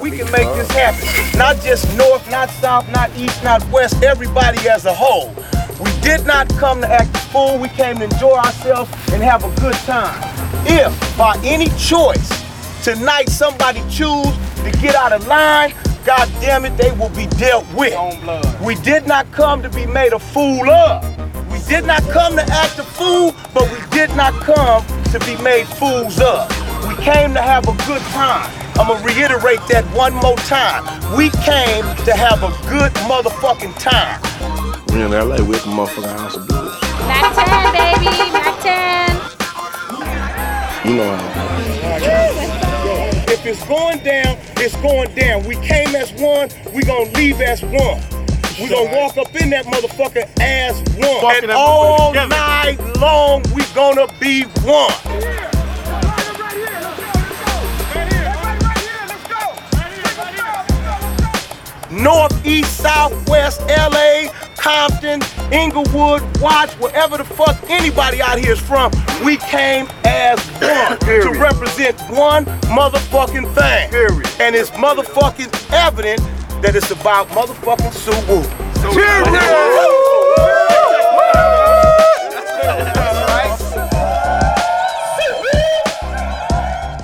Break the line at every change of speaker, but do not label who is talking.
we can make this happen. Not just north, not south, not east, not west, everybody as a whole. We did not come to act a fool. We came to enjoy ourselves and have a good time. If by any choice tonight somebody choose to get out of line, God damn it, they will be dealt with. We did not come to be made a fool of. We did not come to act a fool, but we did not come to be made fools of. We came to have a good time. I'm gonna reiterate that one more time. We came to have a good motherfucking time.
We in LA with the motherfucking House of Blues.
Mack 10, baby. Mack 10.
You know how.
If it's going down, it's going down. We came as one, we gonna leave as one. We gonna walk up in that motherfucker as one.
Walking
and all night long, we gonna be one. North, east, south, west, LA, Compton, Inglewood, Watts, wherever the fuck anybody out here is from, we came as one to represent one motherfucking thing.
Period.
And it's motherfucking evident that it's about motherfucking Sue Woo.
Cheers!